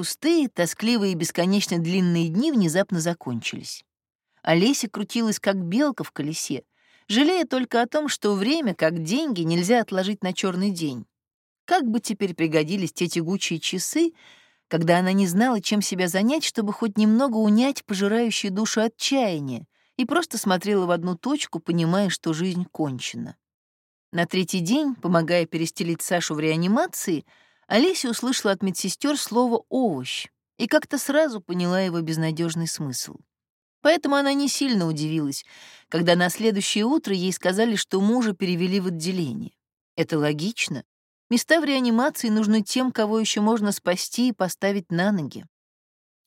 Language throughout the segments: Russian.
Пустые, тоскливые и бесконечно длинные дни внезапно закончились. Олеся крутилась, как белка в колесе, жалея только о том, что время, как деньги, нельзя отложить на черный день. Как бы теперь пригодились те тягучие часы, когда она не знала, чем себя занять, чтобы хоть немного унять пожирающую душу отчаяние, и просто смотрела в одну точку, понимая, что жизнь кончена. На третий день, помогая перестелить Сашу в реанимации, Олеся услышала от медсестер слово «овощ» и как-то сразу поняла его безнадежный смысл. Поэтому она не сильно удивилась, когда на следующее утро ей сказали, что мужа перевели в отделение. Это логично. Места в реанимации нужны тем, кого еще можно спасти и поставить на ноги.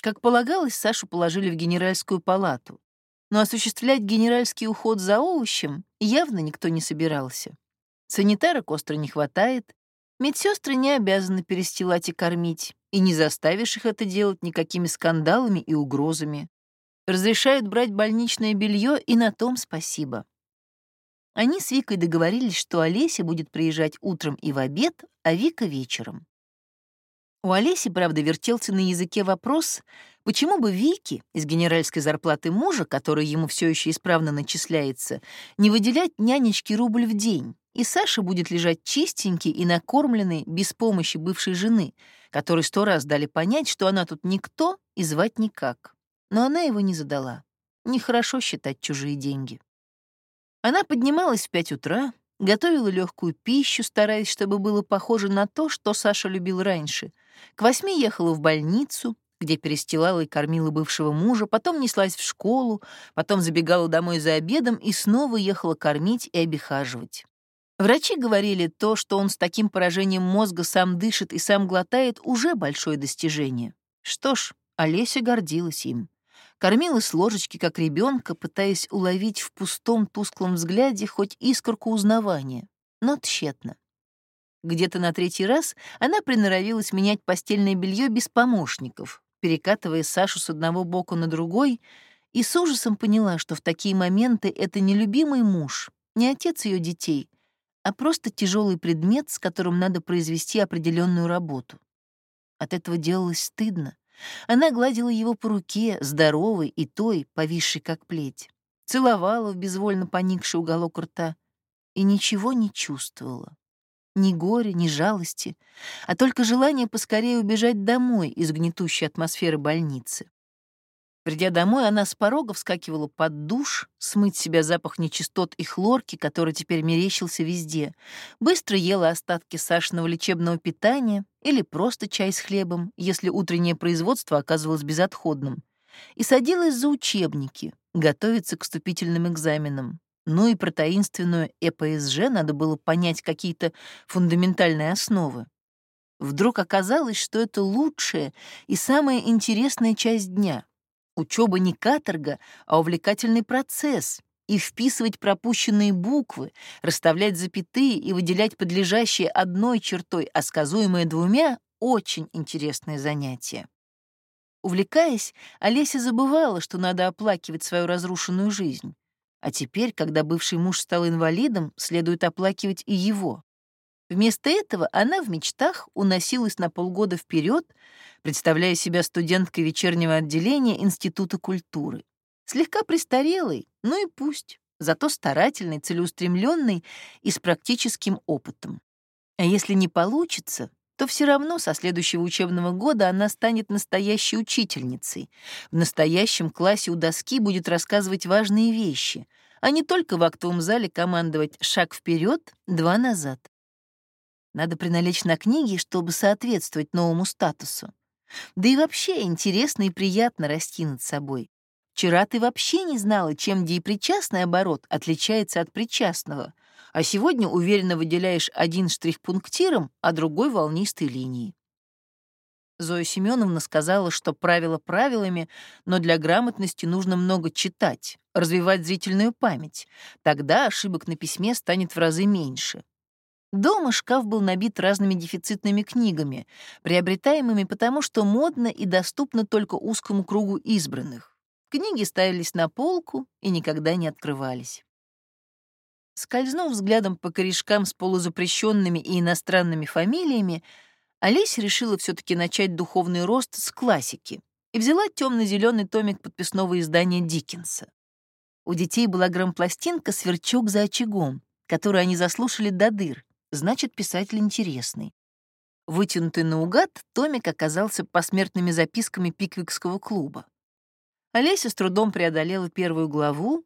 Как полагалось, Сашу положили в генеральскую палату, но осуществлять генеральский уход за овощем явно никто не собирался. Санитарок остро не хватает, медсестры не обязаны перестилать и кормить, и не заставишь их это делать никакими скандалами и угрозами. Разрешают брать больничное белье, и на том спасибо. Они с Викой договорились, что Олеся будет приезжать утром и в обед, а Вика — вечером. У Олеси, правда, вертелся на языке вопрос, почему бы Вике из генеральской зарплаты мужа, который ему все еще исправно начисляется, не выделять нянечке рубль в день, и Саша будет лежать чистенький и накормленный без помощи бывшей жены, которой сто раз дали понять, что она тут никто и звать никак. Но она его не задала. Нехорошо считать чужие деньги. Она поднималась в пять утра, готовила легкую пищу, стараясь, чтобы было похоже на то, что Саша любил раньше. К восьми ехала в больницу, где перестилала и кормила бывшего мужа, потом неслась в школу, потом забегала домой за обедом и снова ехала кормить и обихаживать. Врачи говорили, то, что он с таким поражением мозга сам дышит и сам глотает, уже большое достижение. Что ж, Олеся гордилась им. Кормила с ложечки, как ребенка, пытаясь уловить в пустом тусклом взгляде хоть искорку узнавания, но тщетно. Где-то на третий раз она приноровилась менять постельное белье без помощников, перекатывая Сашу с одного бока на другой, и с ужасом поняла, что в такие моменты это не любимый муж, не отец ее детей, а просто тяжелый предмет, с которым надо произвести определенную работу. От этого делалось стыдно. Она гладила его по руке, здоровой и той, повисшей как плеть, целовала в безвольно поникший уголок рта и ничего не чувствовала. Ни горя, ни жалости, а только желание поскорее убежать домой из гнетущей атмосферы больницы. Придя домой, она с порога вскакивала под душ, смыть себя запах нечистот и хлорки, который теперь мерещился везде, быстро ела остатки Сашиного лечебного питания или просто чай с хлебом, если утреннее производство оказывалось безотходным, и садилась за учебники, готовиться к вступительным экзаменам. Ну и про таинственную ЭПСЖ надо было понять какие-то фундаментальные основы. Вдруг оказалось, что это лучшая и самая интересная часть дня — Учеба не каторга, а увлекательный процесс. И вписывать пропущенные буквы, расставлять запятые и выделять подлежащие одной чертой, а сказуемые двумя — очень интересное занятие. Увлекаясь, Олеся забывала, что надо оплакивать свою разрушенную жизнь. А теперь, когда бывший муж стал инвалидом, следует оплакивать и его. Вместо этого она в мечтах уносилась на полгода вперед, представляя себя студенткой вечернего отделения Института культуры. Слегка престарелой, ну и пусть, зато старательной, целеустремленной и с практическим опытом. А если не получится, то все равно со следующего учебного года она станет настоящей учительницей. В настоящем классе у доски будет рассказывать важные вещи, а не только в актовом зале командовать «шаг вперед, два назад». Надо приналечь на книги, чтобы соответствовать новому статусу. Да и вообще интересно и приятно расти над собой. Вчера ты вообще не знала, чем деепричастный оборот отличается от причастного, а сегодня уверенно выделяешь один штрих пунктиром, а другой волнистой линией. Зоя Семеновна сказала, что правила правилами, но для грамотности нужно много читать, развивать зрительную память. Тогда ошибок на письме станет в разы меньше. Дома шкаф был набит разными дефицитными книгами, приобретаемыми потому, что модно и доступно только узкому кругу избранных. Книги ставились на полку и никогда не открывались. Скользнув взглядом по корешкам с полузапрещенными и иностранными фамилиями, Олеся решила все таки начать духовный рост с классики и взяла темно-зеленый томик подписного издания Диккенса. У детей была грампластинка «Сверчок за очагом», которую они заслушали до дыр, значит, писатель интересный. Вытянутый наугад, томик оказался посмертными записками пиквикского клуба. Олеся с трудом преодолела первую главу,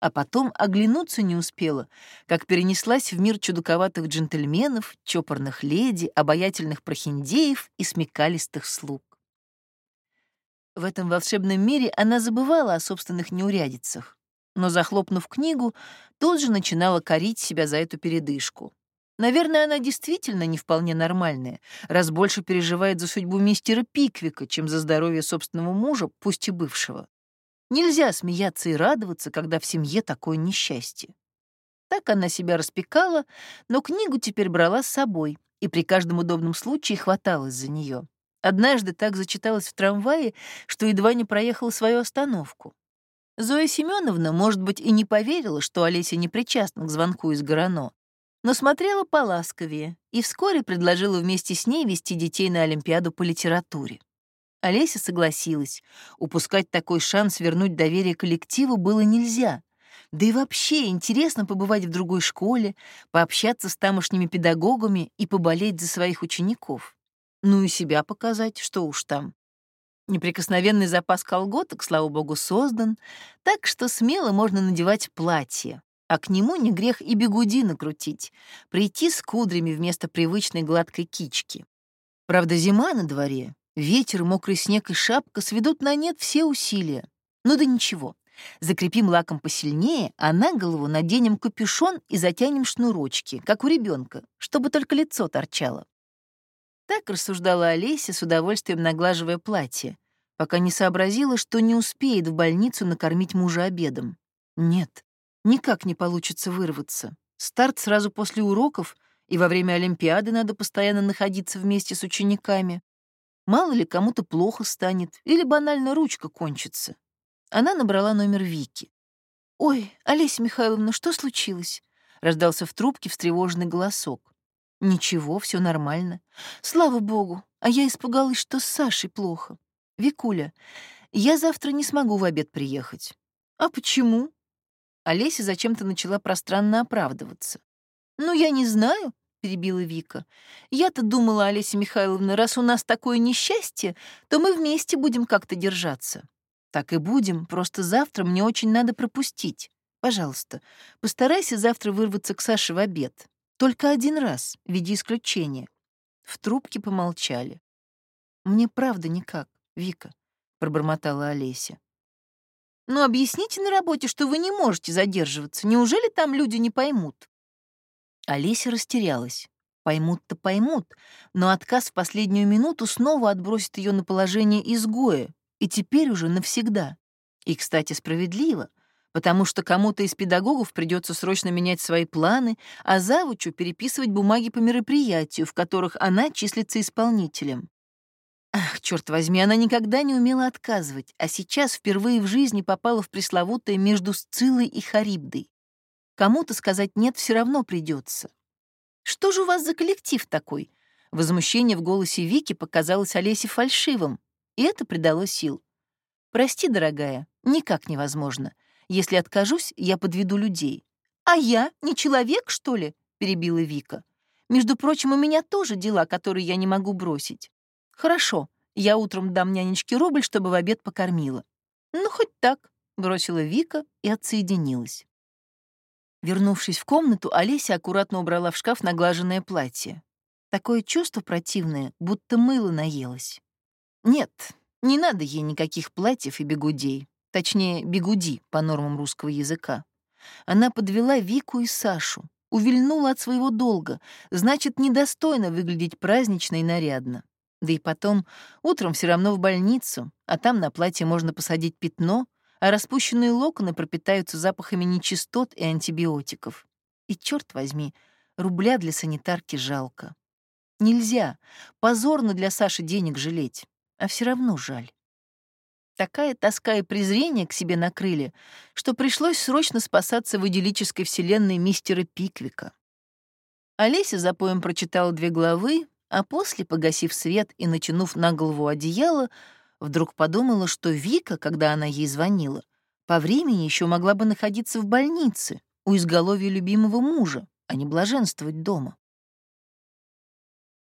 а потом оглянуться не успела, как перенеслась в мир чудаковатых джентльменов, чопорных леди, обаятельных прохиндеев и смекалистых слуг. В этом волшебном мире она забывала о собственных неурядицах, но, захлопнув книгу, тут же начинала корить себя за эту передышку. Наверное, она действительно не вполне нормальная, раз больше переживает за судьбу мистера Пиквика, чем за здоровье собственного мужа, пусть и бывшего. Нельзя смеяться и радоваться, когда в семье такое несчастье. Так она себя распекала, но книгу теперь брала с собой и при каждом удобном случае хваталась за нее. Однажды так зачиталась в трамвае, что едва не проехала свою остановку. Зоя Семеновна, может быть, и не поверила, что Олеся не причастна к звонку из Горано, но смотрела поласковее и вскоре предложила вместе с ней вести детей на Олимпиаду по литературе. Олеся согласилась. Упускать такой шанс вернуть доверие коллективу было нельзя. Да и вообще интересно побывать в другой школе, пообщаться с тамошними педагогами и поболеть за своих учеников. Ну и себя показать, что уж там. Неприкосновенный запас колготок, слава богу, создан, так что смело можно надевать платье, а к нему не грех и бегуди накрутить, прийти с кудрями вместо привычной гладкой кички. Правда, зима на дворе, ветер, мокрый снег и шапка сведут на нет все усилия. Ну да ничего, закрепим лаком посильнее, а на голову наденем капюшон и затянем шнурочки, как у ребенка, чтобы только лицо торчало. Так рассуждала Олеся, с удовольствием наглаживая платье, пока не сообразила, что не успеет в больницу накормить мужа обедом. Нет, Никак не получится вырваться. Старт сразу после уроков, и во время Олимпиады надо постоянно находиться вместе с учениками. Мало ли кому-то плохо станет, или банально ручка кончится. Она набрала номер Вики. «Ой, Олеся Михайловна, что случилось?» — раздался в трубке встревоженный голосок. «Ничего, все нормально. Слава богу, а я испугалась, что с Сашей плохо. Викуля, я завтра не смогу в обед приехать». «А почему?» Олеся зачем-то начала пространно оправдываться. «Ну, я не знаю», — перебила Вика. «Я-то думала, Олеся Михайловна, раз у нас такое несчастье, то мы вместе будем как-то держаться». «Так и будем, просто завтра мне очень надо пропустить. Пожалуйста, постарайся завтра вырваться к Саше в обед. Только один раз, в виде исключения». В трубке помолчали. «Мне правда никак, Вика», — пробормотала Олеся. Но объясните на работе, что вы не можете задерживаться. Неужели там люди не поймут?» Олеся растерялась. Поймут-то поймут, но отказ в последнюю минуту снова отбросит ее на положение изгоя, и теперь уже навсегда. И, кстати, справедливо, потому что кому-то из педагогов придется срочно менять свои планы, а завучу переписывать бумаги по мероприятию, в которых она числится исполнителем. Ах, черт возьми, она никогда не умела отказывать, а сейчас впервые в жизни попала в пресловутое между Сцилой и Харибдой. Кому-то сказать «нет» все равно придется. «Что же у вас за коллектив такой?» Возмущение в голосе Вики показалось Олесе фальшивым, и это придало сил. «Прости, дорогая, никак невозможно. Если откажусь, я подведу людей». «А я не человек, что ли?» — перебила Вика. «Между прочим, у меня тоже дела, которые я не могу бросить. «Хорошо, я утром дам нянечке рубль, чтобы в обед покормила». «Ну, хоть так», — бросила Вика и отсоединилась. Вернувшись в комнату, Олеся аккуратно убрала в шкаф наглаженное платье. Такое чувство противное, будто мыло наелось. Нет, не надо ей никаких платьев и бегудей. Точнее, бегуди по нормам русского языка. Она подвела Вику и Сашу, увильнула от своего долга, значит, недостойно выглядеть празднично и нарядно. Да и потом, утром все равно в больницу, а там на платье можно посадить пятно, а распущенные локоны пропитаются запахами нечистот и антибиотиков. И, черт возьми, рубля для санитарки жалко. Нельзя, позорно для Саши денег жалеть, а все равно жаль. Такая тоска и презрение к себе накрыли, что пришлось срочно спасаться в идиллической вселенной мистера Пиквика. Олеся за поем прочитала две главы, А после, погасив свет и натянув на голову одеяло, вдруг подумала, что Вика, когда она ей звонила, по времени еще могла бы находиться в больнице у изголовья любимого мужа, а не блаженствовать дома.